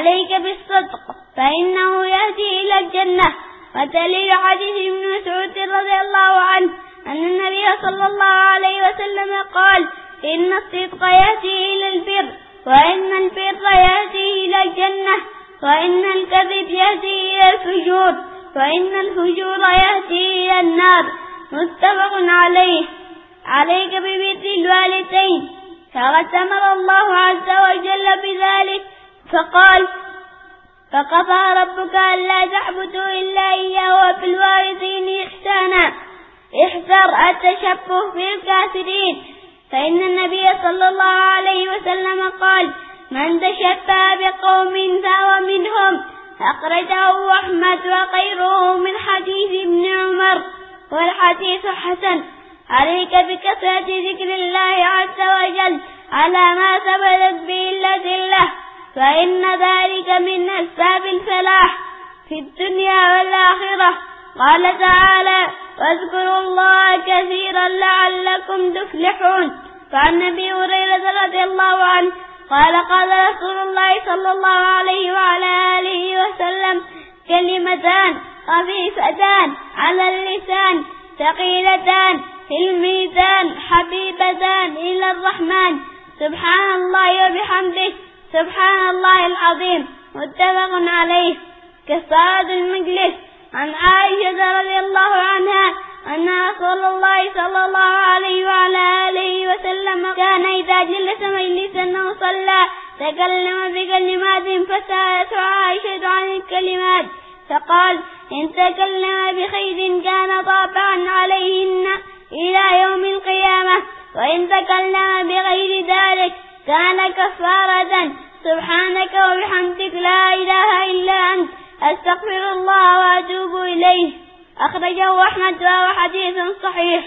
عليك بالصدق فإنه يهدي إلى الجنة. ودليل حديث ابن مسعود رضي الله عنه أن النبي صلى الله عليه وسلم قال إن الصدق يهدي إلى البر وإن البر يهدي إلى الجنة. وإن الكذب يهدي إلى الفجور وإن الفجور يهدي إلى النار. متفق عليه. عليك ببر الوالدين أمر الله عز فقال فقضى ربك ألا تعبدوا إلا إياه وبالوالدين إحسانا. احذر التشبه بالكافرين. فإن النبي صلى الله عليه وسلم قال من تشبه بقوم فهو منهم. أخرجه أحمد وغيره من حديث ابن عمر والحديث حسن. عليك بكثرة ذكر الله عز وجل على ما ثبتت به الأدلة. فإن ذلك من أسباب الفلاح في الدنيا والآخرة. قال تعالى واذكروا الله كثيرا لعلكم تفلحون. فعن أبي هريرة رضي الله عنه قال قال رسول الله صلى الله عليه وعلى آله وسلم كلمتان خفيفتان على اللسان ثقيلتان في الميزان حبيبتان إلى الرحمن. سبحان الله وبحمده. سبحان الله العظيم متفق عليه. كفارة المجلس عن عائشة رضي الله عنها أن رسول الله صلى الله عليه وعلى آله وسلم كان إذا جلس مجلسا أو صلى تكلم بكلمات فسألت عائشة عن الكلمات. فقال إن تكلم بخير كان طابعا عليهن إلى يوم القيامة وإن تكلم بغير كان كفارة سبحانك وبحمدك لا إله إلا أنت أستغفر الله وأتوب إليه. أخرجه أحمد وهو حديث صحيح.